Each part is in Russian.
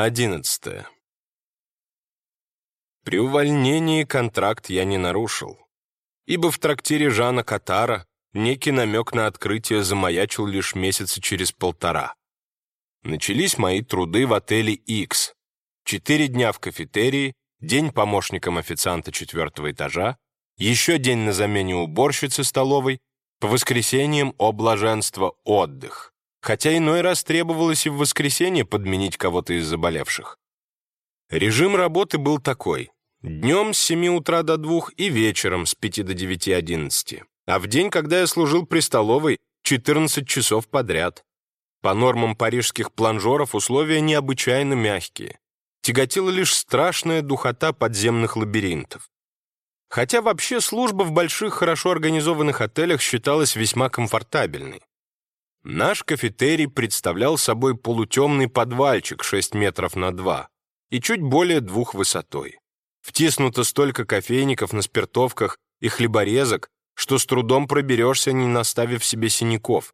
11. При увольнении контракт я не нарушил, ибо в трактире Жана Катара некий намек на открытие замаячил лишь месяца через полтора. Начались мои труды в отеле X. Четыре дня в кафетерии, день помощником официанта четвертого этажа, еще день на замене уборщицы столовой, по воскресеньям о отдых хотя иной раз требовалось и в воскресенье подменить кого-то из заболевших. Режим работы был такой. Днем с 7 утра до 2 и вечером с 5 до 9-11. А в день, когда я служил при столовой, 14 часов подряд. По нормам парижских планжеров условия необычайно мягкие. Тяготила лишь страшная духота подземных лабиринтов. Хотя вообще служба в больших, хорошо организованных отелях считалась весьма комфортабельной. Наш кафетерий представлял собой полутемный подвальчик 6 метров на 2 и чуть более двух высотой. Втиснуто столько кофейников на спиртовках и хлеборезок, что с трудом проберешься, не наставив себе синяков.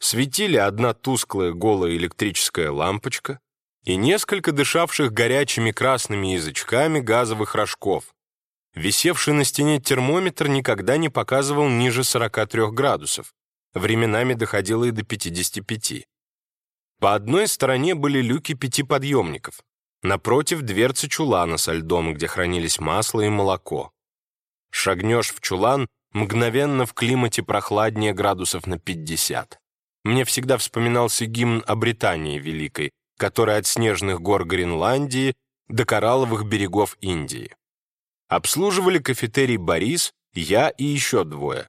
Светили одна тусклая голая электрическая лампочка и несколько дышавших горячими красными язычками газовых рожков. Висевший на стене термометр никогда не показывал ниже 43 градусов временами доходило и до 55. По одной стороне были люки пяти подъемников, напротив дверцы чулана со льдом, где хранились масло и молоко. Шагнешь в чулан, мгновенно в климате прохладнее градусов на 50. Мне всегда вспоминался гимн о Британии Великой, который от снежных гор Гренландии до коралловых берегов Индии. Обслуживали кафетерий «Борис», я и еще двое.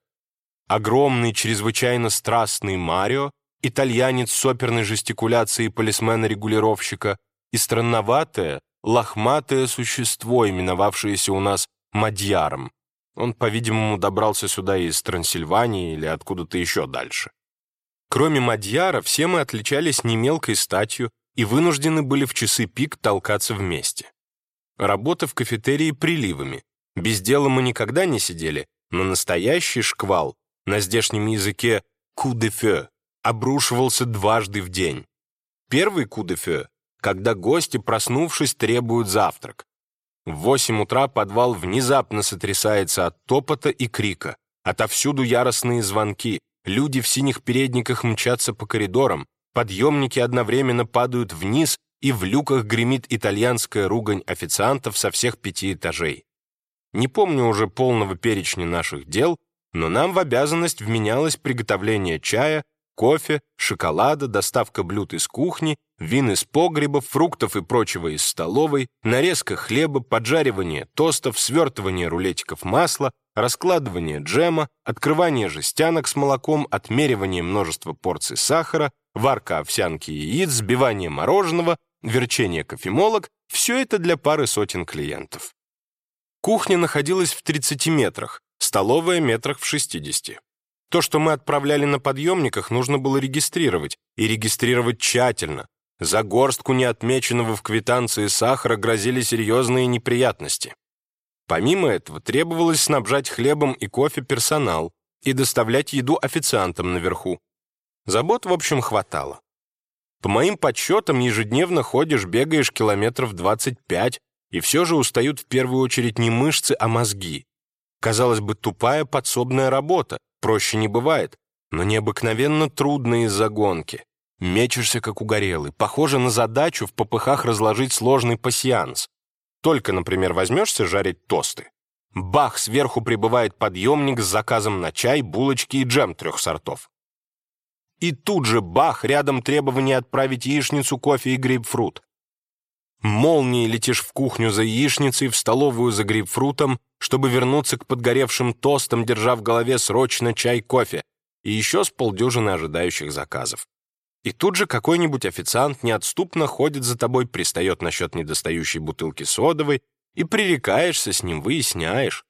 Огромный, чрезвычайно страстный Марио, итальянец с оперной жестикуляцией полисмена-регулировщика и странноватое, лохматое существо, именовавшееся у нас Мадьяром. Он, по-видимому, добрался сюда из Трансильвании или откуда-то еще дальше. Кроме Мадьяра, все мы отличались немелкой статью и вынуждены были в часы пик толкаться вместе. Работа в кафетерии приливами. Без дела мы никогда не сидели, но настоящий шквал на здешнем языке «ку-де-фе» обрушивался дважды в день. Первый «ку-де-фе» — когда гости, проснувшись, требуют завтрак. В восемь утра подвал внезапно сотрясается от топота и крика. Отовсюду яростные звонки, люди в синих передниках мчатся по коридорам, подъемники одновременно падают вниз, и в люках гремит итальянская ругань официантов со всех пяти этажей. Не помню уже полного перечня наших дел, но нам в обязанность вменялось приготовление чая, кофе, шоколада, доставка блюд из кухни, вин из погребов, фруктов и прочего из столовой, нарезка хлеба, поджаривание тостов, свертывание рулетиков масла, раскладывание джема, открывание жестянок с молоком, отмеривание множества порций сахара, варка овсянки и яиц, сбивание мороженого, верчение кофемолок — все это для пары сотен клиентов. Кухня находилась в 30 метрах, столовая метрах в 60. То, что мы отправляли на подъемниках, нужно было регистрировать, и регистрировать тщательно. За горстку неотмеченного в квитанции сахара грозили серьезные неприятности. Помимо этого, требовалось снабжать хлебом и кофе персонал и доставлять еду официантам наверху. Забот, в общем, хватало. По моим подсчетам, ежедневно ходишь, бегаешь километров 25, и все же устают в первую очередь не мышцы, а мозги. Казалось бы, тупая подсобная работа, проще не бывает, но необыкновенно трудно из-за гонки. Мечешься, как угорелый. Похоже на задачу в попыхах разложить сложный пасьянс. Только, например, возьмешься жарить тосты. Бах, сверху прибывает подъемник с заказом на чай, булочки и джем трех сортов. И тут же бах, рядом требование отправить яичницу, кофе и грейпфрут. Молнией летишь в кухню за яичницей, в столовую за грейпфрутом, чтобы вернуться к подгоревшим тостам, держа в голове срочно чай, кофе, и еще с полдюжины ожидающих заказов. И тут же какой-нибудь официант неотступно ходит за тобой, пристает насчет недостающей бутылки содовой, и пререкаешься с ним, выясняешь.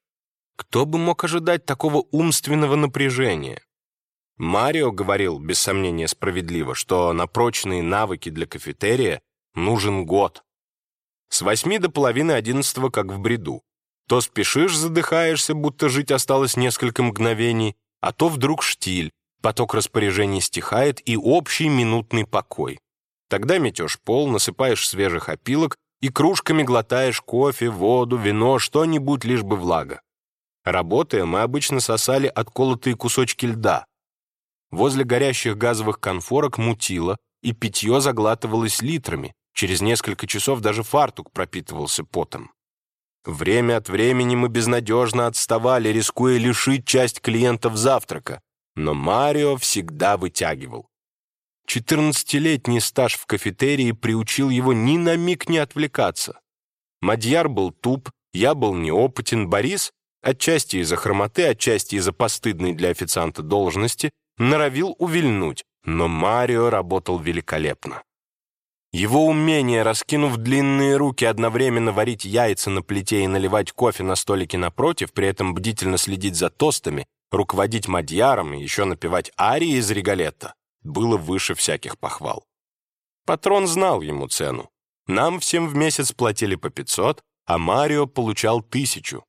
Кто бы мог ожидать такого умственного напряжения? Марио говорил, без сомнения справедливо, что на прочные навыки для кафетерия нужен год. С восьми до половины одиннадцатого, как в бреду. То спешишь, задыхаешься, будто жить осталось несколько мгновений, а то вдруг штиль, поток распоряжений стихает и общий минутный покой. Тогда метешь пол, насыпаешь свежих опилок и кружками глотаешь кофе, воду, вино, что-нибудь, лишь бы влага. Работая, мы обычно сосали отколотые кусочки льда. Возле горящих газовых конфорок мутило, и питье заглатывалось литрами. Через несколько часов даже фартук пропитывался потом. Время от времени мы безнадежно отставали, рискуя лишить часть клиентов завтрака, но Марио всегда вытягивал. Четырнадцатилетний стаж в кафетерии приучил его ни на миг не отвлекаться. Мадьяр был туп, я был неопытен, Борис, отчасти из-за хромоты, отчасти из-за постыдной для официанта должности, норовил увильнуть, но Марио работал великолепно. Его умение, раскинув длинные руки, одновременно варить яйца на плите и наливать кофе на столике напротив, при этом бдительно следить за тостами, руководить мадьяром и еще напевать арии из регалетта, было выше всяких похвал. Патрон знал ему цену. Нам всем в месяц платили по 500, а Марио получал тысячу.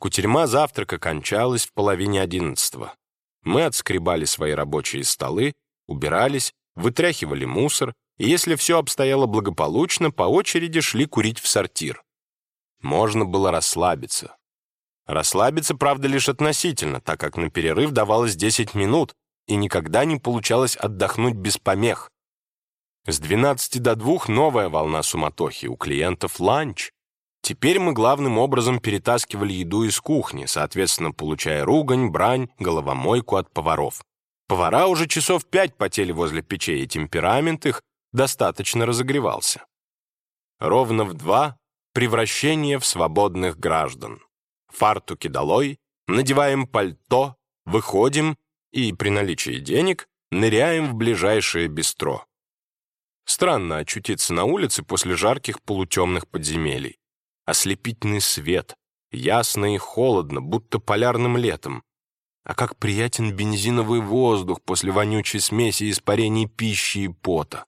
Кутерьма завтрака кончалась в половине одиннадцатого. Мы отскребали свои рабочие столы, убирались, вытряхивали мусор, если все обстояло благополучно, по очереди шли курить в сортир. Можно было расслабиться. Расслабиться, правда, лишь относительно, так как на перерыв давалось 10 минут, и никогда не получалось отдохнуть без помех. С 12 до 2 новая волна суматохи, у клиентов ланч. Теперь мы главным образом перетаскивали еду из кухни, соответственно, получая ругань, брань, головомойку от поваров. Повара уже часов пять потели возле печей, и темперамент их достаточно разогревался. Ровно в два — превращение в свободных граждан. Фартуки долой, надеваем пальто, выходим и, при наличии денег, ныряем в ближайшее бистро. Странно очутиться на улице после жарких полутемных подземелий. Ослепительный свет, ясно и холодно, будто полярным летом. А как приятен бензиновый воздух после вонючей смеси испарений пищи и пота.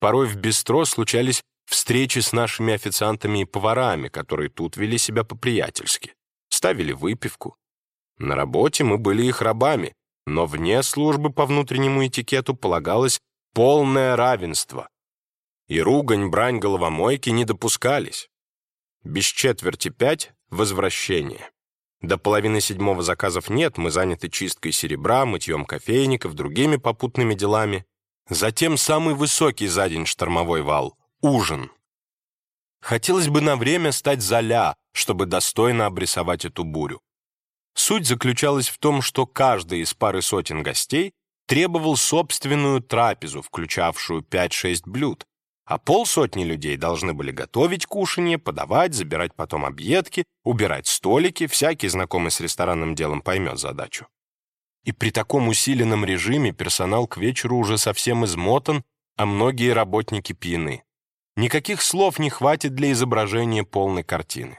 Порой в бистро случались встречи с нашими официантами и поварами, которые тут вели себя по-приятельски, ставили выпивку. На работе мы были их рабами, но вне службы по внутреннему этикету полагалось полное равенство. И ругань, брань, головомойки не допускались. Без четверти пять — возвращение. До половины седьмого заказов нет, мы заняты чисткой серебра, мытьем кофейников, другими попутными делами. Затем самый высокий за день штормовой вал — ужин. Хотелось бы на время стать золя, чтобы достойно обрисовать эту бурю. Суть заключалась в том, что каждый из пары сотен гостей требовал собственную трапезу, включавшую 5-6 блюд, а полсотни людей должны были готовить кушанье, подавать, забирать потом объедки, убирать столики, всякий знакомый с ресторанным делом поймет задачу. И при таком усиленном режиме персонал к вечеру уже совсем измотан, а многие работники пьяны. Никаких слов не хватит для изображения полной картины.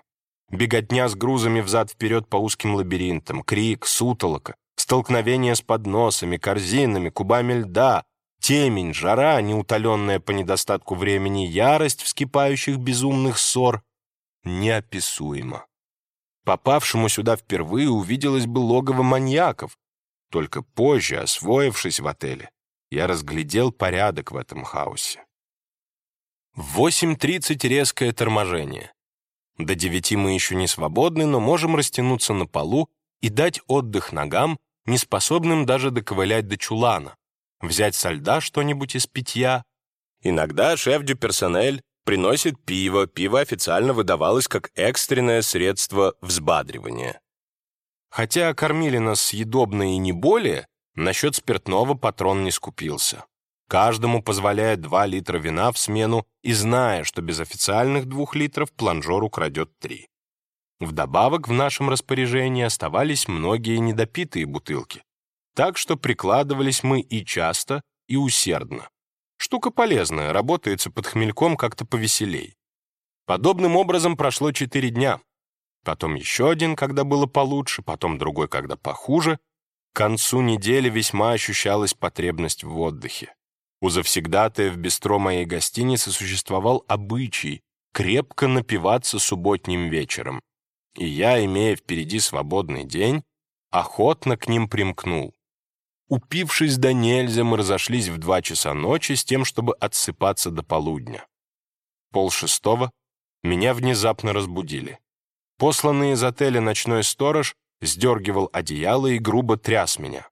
Беготня с грузами взад-вперед по узким лабиринтам, крик, сутолока, столкновение с подносами, корзинами, кубами льда, темень, жара, неутоленная по недостатку времени, ярость вскипающих безумных ссор неописуемо. Попавшему сюда впервые увиделось бы логово маньяков, только позже, освоившись в отеле, я разглядел порядок в этом хаосе. В 8.30 резкое торможение. До девяти мы еще не свободны, но можем растянуться на полу и дать отдых ногам, не способным даже доковылять до чулана, взять со льда что-нибудь из питья. Иногда шеф дю персонель приносит пиво, пиво официально выдавалось как экстренное средство взбадривания. Хотя кормили нас съедобно и не более, насчет спиртного патрон не скупился. Каждому позволяет 2 литра вина в смену и зная, что без официальных двух литров планжор украдет 3. Вдобавок в нашем распоряжении оставались многие недопитые бутылки, так что прикладывались мы и часто, и усердно. Штука полезная, работается под хмельком как-то повеселей. Подобным образом прошло 4 дня потом еще один, когда было получше, потом другой, когда похуже. К концу недели весьма ощущалась потребность в отдыхе. У завсегдатая в бистро моей гостиницы существовал обычай крепко напиваться субботним вечером. И я, имея впереди свободный день, охотно к ним примкнул. Упившись до нельзя, мы разошлись в два часа ночи с тем, чтобы отсыпаться до полудня. Пол шестого меня внезапно разбудили. Посланный из отеля ночной сторож сдергивал одеяло и грубо тряс меня.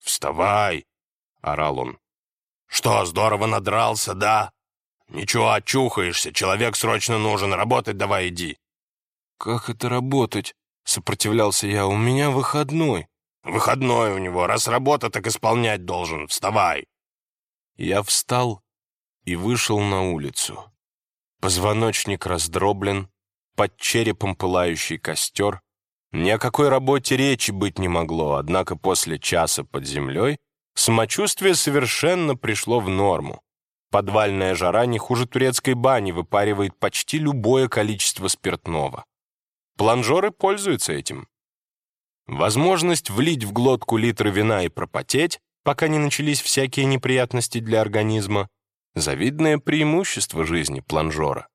«Вставай!» — орал он. «Что, здорово надрался, да? Ничего, очухаешься, человек срочно нужен, работать давай иди». «Как это работать?» — сопротивлялся я. «У меня выходной». «Выходной у него, раз работа, так исполнять должен. Вставай!» Я встал и вышел на улицу. Позвоночник раздроблен, под черепом пылающий костер. Ни о какой работе речи быть не могло, однако после часа под землей самочувствие совершенно пришло в норму. Подвальная жара не хуже турецкой бани выпаривает почти любое количество спиртного. Планжеры пользуются этим. Возможность влить в глотку литры вина и пропотеть, пока не начались всякие неприятности для организма, завидное преимущество жизни планжора.